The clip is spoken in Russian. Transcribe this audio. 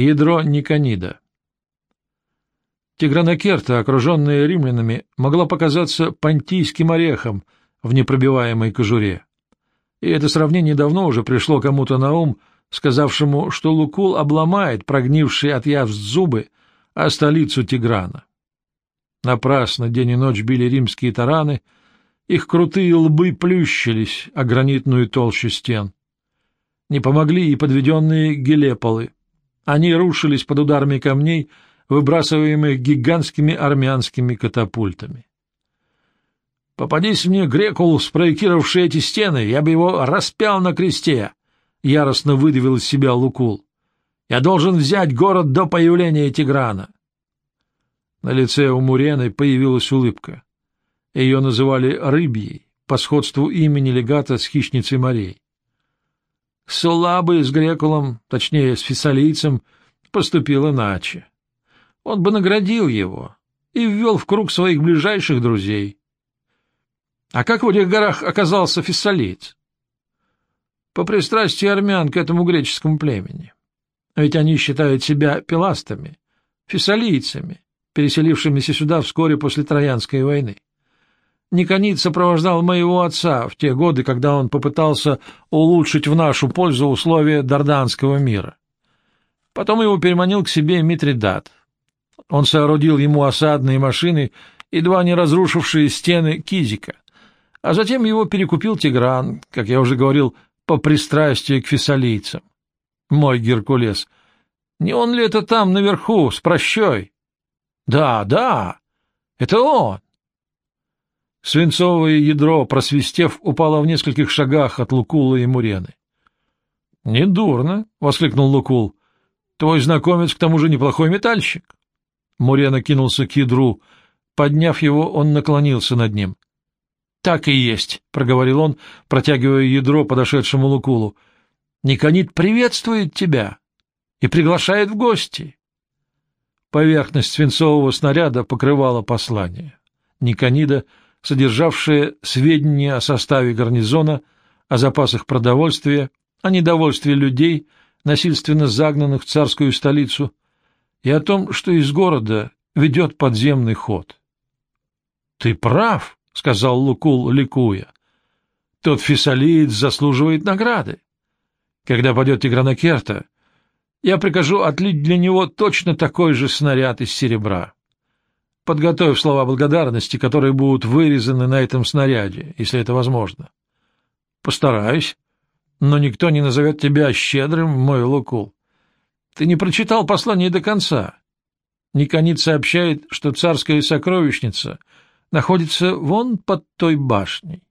Ядро Никонида Тигранокерта, окруженная римлянами, могла показаться понтийским орехом в непробиваемой кожуре. И это сравнение давно уже пришло кому-то на ум, сказавшему, что Лукул обломает прогнившие от явств зубы, а столицу Тиграна. Напрасно день и ночь били римские тараны, их крутые лбы плющились о гранитную толщу стен. Не помогли и подведенные гелеполы. Они рушились под ударами камней, выбрасываемых гигантскими армянскими катапультами. «Попадись мне Грекул, спроектировавший эти стены, я бы его распял на кресте!» — яростно выдавил из себя Лукул. «Я должен взять город до появления Тиграна!» На лице у Мурены появилась улыбка. Ее называли Рыбьей, по сходству имени легата с хищницей морей. Сулабы с Грекулом, точнее, с фессалийцем, поступил иначе. Он бы наградил его и ввел в круг своих ближайших друзей. А как в этих горах оказался фессалиец? По пристрастию армян к этому греческому племени. Ведь они считают себя пеластами, фессалийцами, переселившимися сюда вскоре после Троянской войны. Никонид сопровождал моего отца в те годы, когда он попытался улучшить в нашу пользу условия Дарданского мира. Потом его переманил к себе Митридат. Он соорудил ему осадные машины, едва не разрушившие стены Кизика, а затем его перекупил Тигран, как я уже говорил, по пристрастию к фессалийцам. Мой Геркулес, не он ли это там наверху, с прощой? Да, да, это он. Свинцовое ядро, просвистев, упало в нескольких шагах от Лукула и Мурены. — Недурно, — воскликнул Лукул. — Твой знакомец к тому же неплохой метальщик. Мурена кинулся к ядру. Подняв его, он наклонился над ним. — Так и есть, — проговорил он, протягивая ядро подошедшему Лукулу. — Никонит приветствует тебя и приглашает в гости. Поверхность свинцового снаряда покрывала послание. Никонида — содержавшее сведения о составе гарнизона, о запасах продовольствия, о недовольстве людей, насильственно загнанных в царскую столицу, и о том, что из города ведет подземный ход. — Ты прав, — сказал Лукул, ликуя. — Тот фессалиец заслуживает награды. Когда пойдет Тигранакерта, я прикажу отлить для него точно такой же снаряд из серебра. Подготовь слова благодарности, которые будут вырезаны на этом снаряде, если это возможно. Постараюсь, но никто не назовет тебя щедрым, мой Лукул. Ты не прочитал послание до конца. Никонит сообщает, что царская сокровищница находится вон под той башней.